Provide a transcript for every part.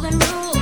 golden rule.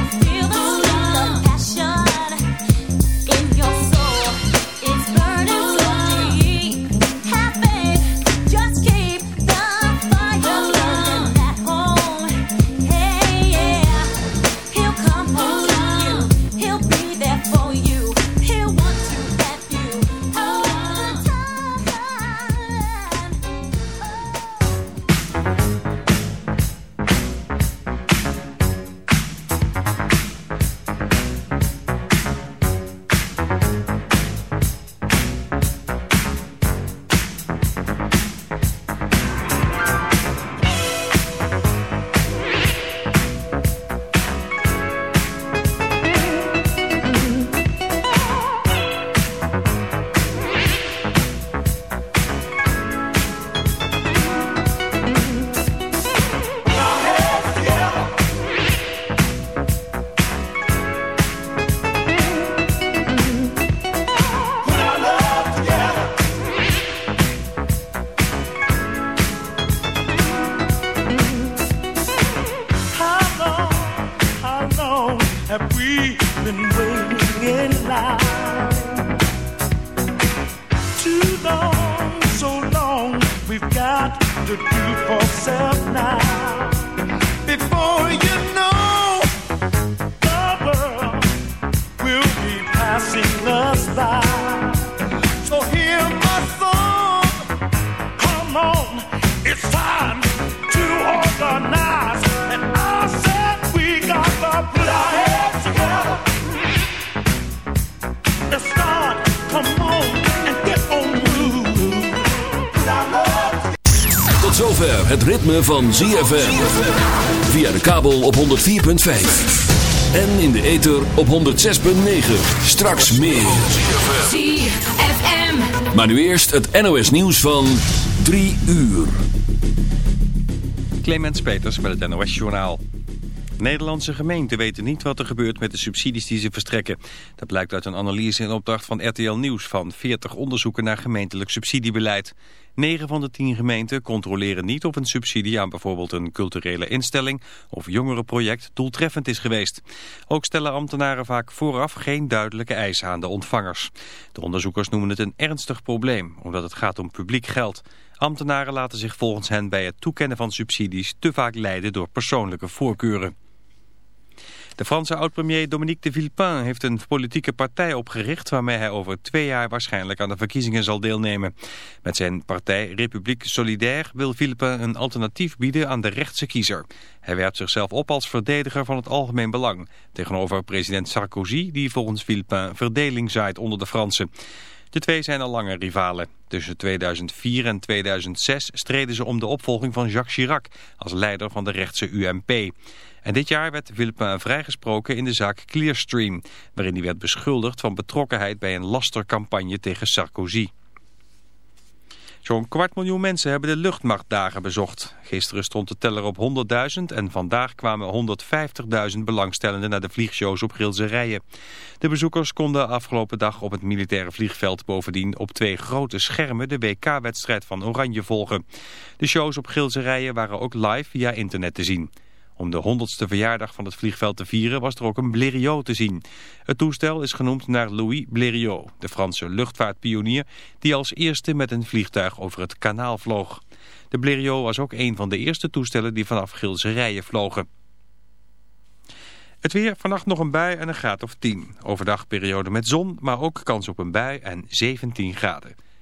Van ZFM. Via de kabel op 104.5. En in de ether op 106.9. Straks meer. ZFM. Maar nu eerst het NOS nieuws van 3 uur. Clemens Peters met het NOS Journaal. Nederlandse gemeenten weten niet wat er gebeurt met de subsidies die ze verstrekken. Dat blijkt uit een analyse in opdracht van RTL Nieuws van 40 onderzoeken naar gemeentelijk subsidiebeleid. 9 van de 10 gemeenten controleren niet of een subsidie aan bijvoorbeeld een culturele instelling of jongerenproject doeltreffend is geweest. Ook stellen ambtenaren vaak vooraf geen duidelijke eisen aan de ontvangers. De onderzoekers noemen het een ernstig probleem, omdat het gaat om publiek geld. Ambtenaren laten zich volgens hen bij het toekennen van subsidies te vaak leiden door persoonlijke voorkeuren. De Franse oud-premier Dominique de Villepin heeft een politieke partij opgericht... waarmee hij over twee jaar waarschijnlijk aan de verkiezingen zal deelnemen. Met zijn partij Republiek Solidaire wil Villepin een alternatief bieden aan de rechtse kiezer. Hij werpt zichzelf op als verdediger van het algemeen belang... tegenover president Sarkozy die volgens Villepin verdeling zaait onder de Fransen. De twee zijn al langer rivalen. Tussen 2004 en 2006 streden ze om de opvolging van Jacques Chirac als leider van de rechtse UMP. En dit jaar werd Villepin vrijgesproken in de zaak Clearstream... waarin hij werd beschuldigd van betrokkenheid bij een lastercampagne tegen Sarkozy. Zo'n kwart miljoen mensen hebben de luchtmachtdagen bezocht. Gisteren stond de teller op 100.000 en vandaag kwamen 150.000 belangstellenden naar de vliegshows op Gilserijen. De bezoekers konden afgelopen dag op het militaire vliegveld bovendien op twee grote schermen de WK-wedstrijd van Oranje volgen. De shows op Gilserijen waren ook live via internet te zien. Om de 100ste verjaardag van het vliegveld te vieren was er ook een Blériot te zien. Het toestel is genoemd naar Louis Blériot, de Franse luchtvaartpionier... die als eerste met een vliegtuig over het kanaal vloog. De Blériot was ook een van de eerste toestellen die vanaf Gilserijen vlogen. Het weer, vannacht nog een bui en een graad of 10. Overdag periode met zon, maar ook kans op een bui en 17 graden.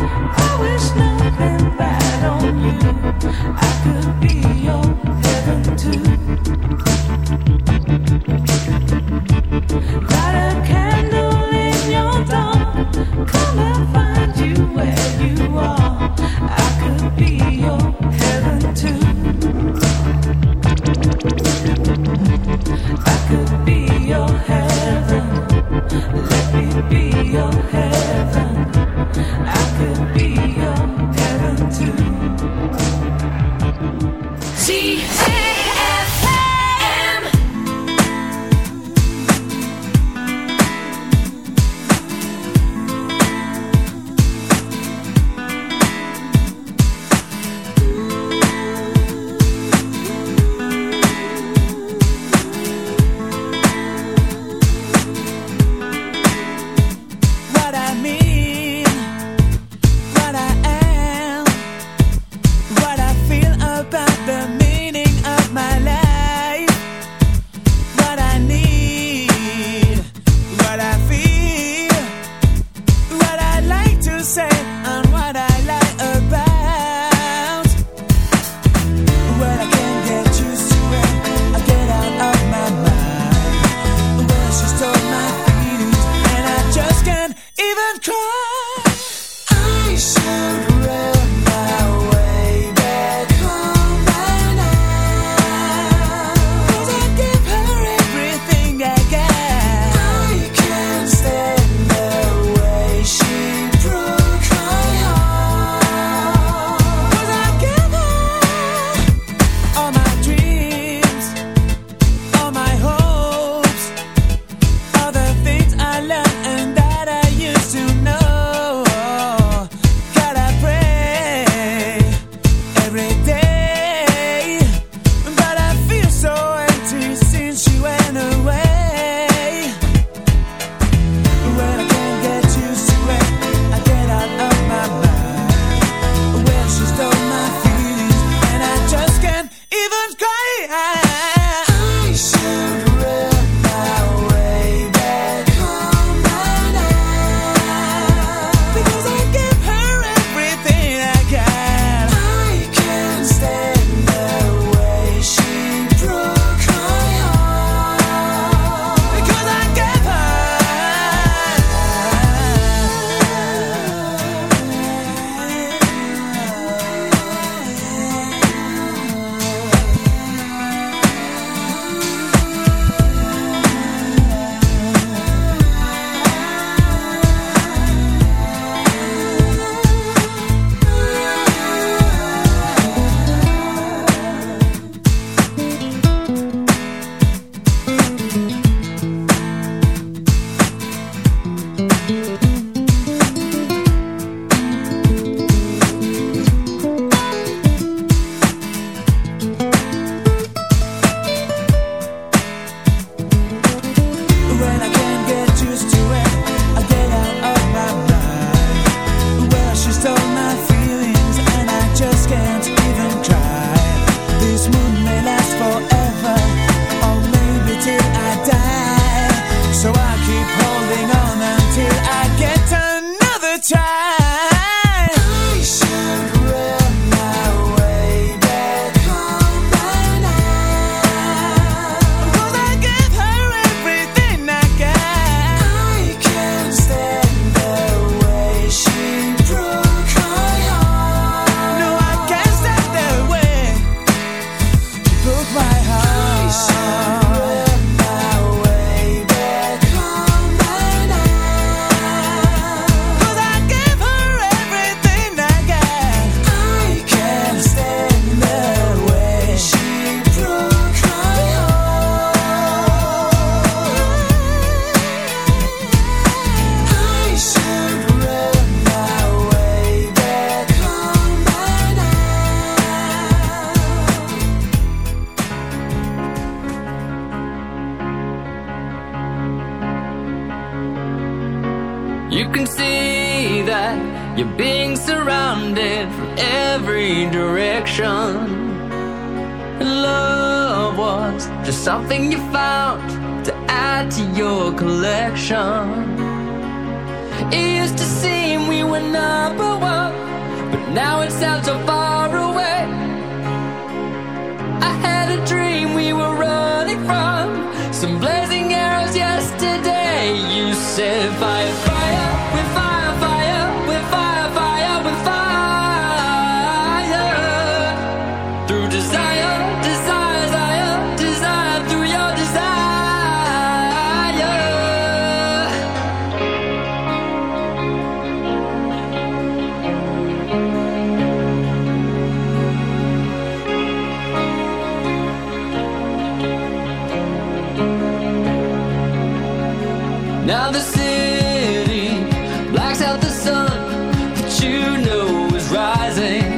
I. side. Now the city blacks out the sun, but you know is rising.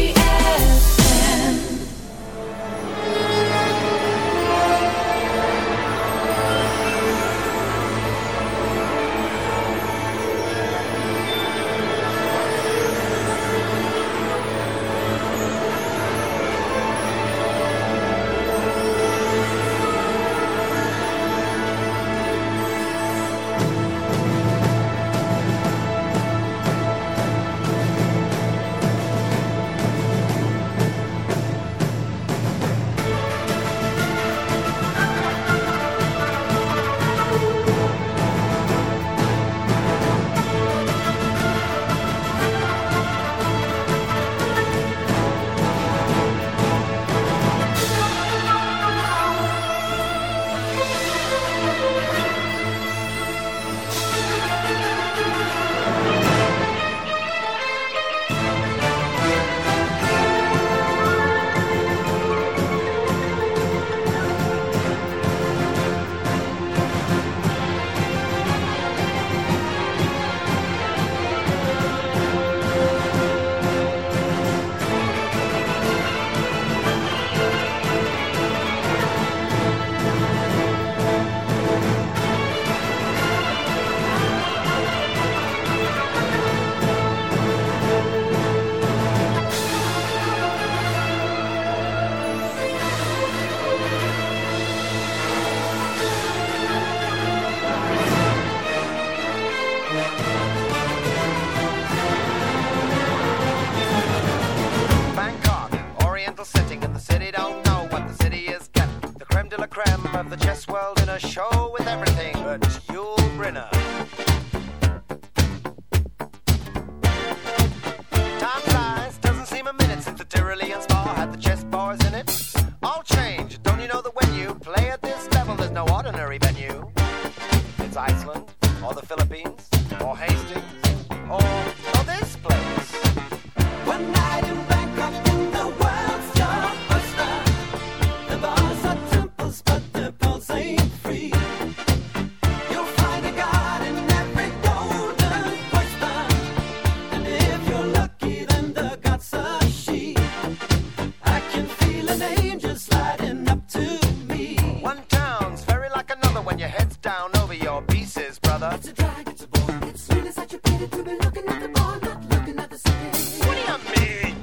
drug. It's a drag, it's a bore. It's sweet really such a pity to be looking at the bar, not looking at the city. What do you mean?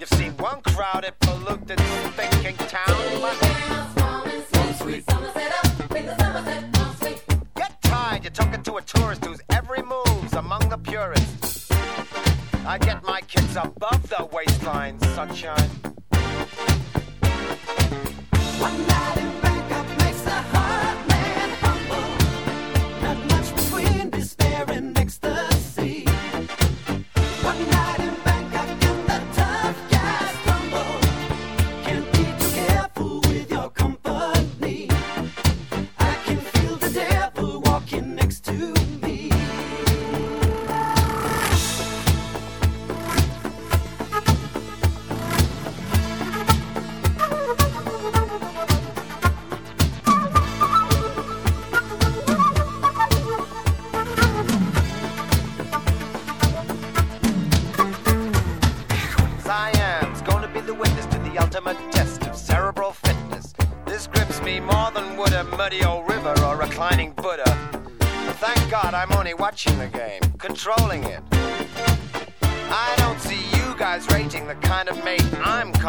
You've seen one crowded, polluted, thinking town. But sweet. set up, make the Somerset all sweet. Get tired, you're talking to a tourist whose every move's among the purists. I get my kids above the waistline, sunshine. One night.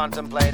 contemplate.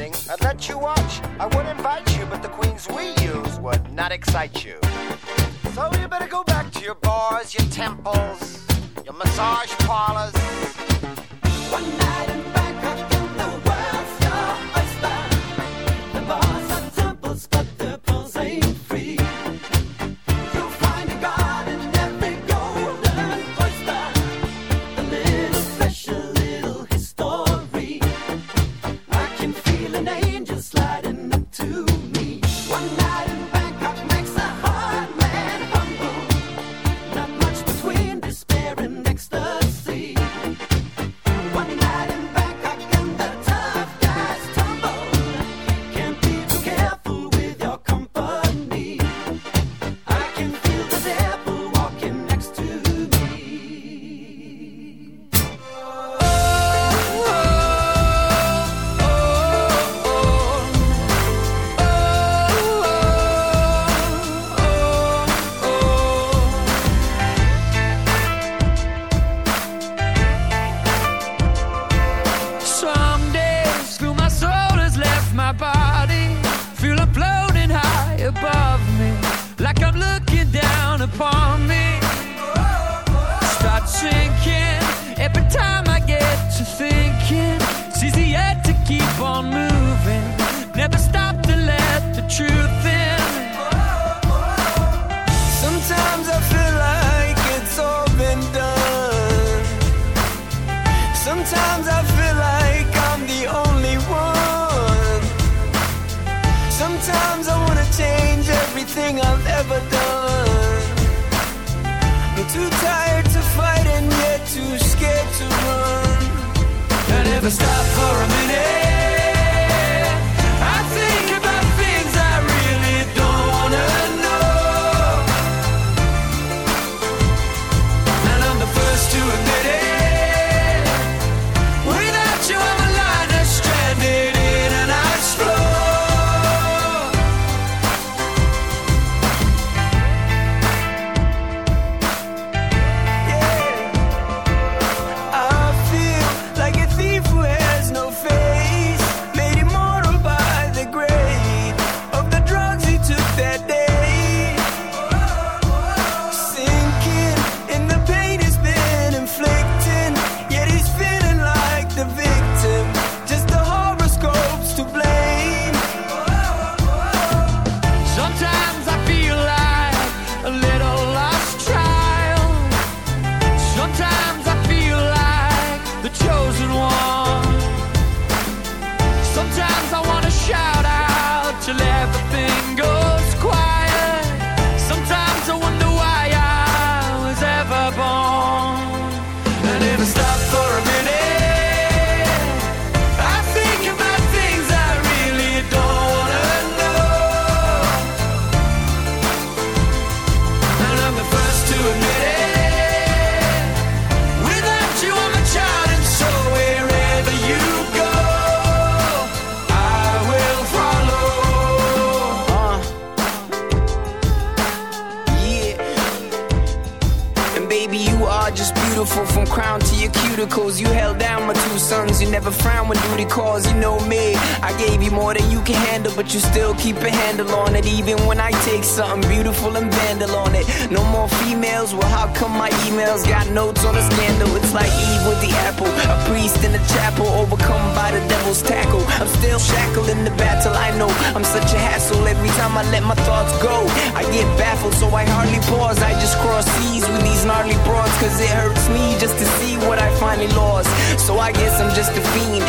Notes on a scandal? It's like Eve with the apple. A priest in a chapel, overcome by the devil's tackle. I'm still shackled in the battle. I know I'm such a hassle every time I let my thoughts go. I get baffled, so I hardly pause. I just cross seas with these gnarly broads, cause it hurts me just to see what I finally lost. So I guess I'm just a fiend.